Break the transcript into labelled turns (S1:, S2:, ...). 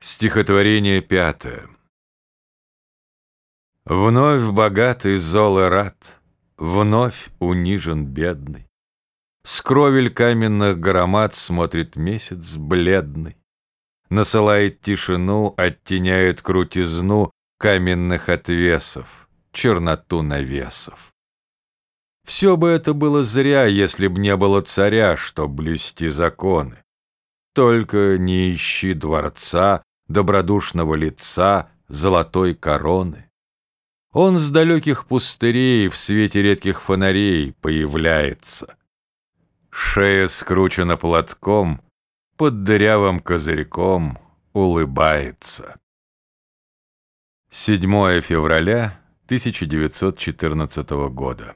S1: Стихотворение пятое. Вновь богатый зол и рад, Вновь унижен бедный. С кровель каменных громад Смотрит месяц бледный. Насылает тишину, оттеняет крутизну Каменных отвесов, черноту навесов. Все бы это было зря, если б не было царя, Чтоб блюсти законы. Только не ищи дворца, добродушного лица, золотой короны. Он с далеких пустырей в свете редких фонарей появляется. Шея скручена платком, под дырявым козырьком улыбается. 7 февраля 1914 года.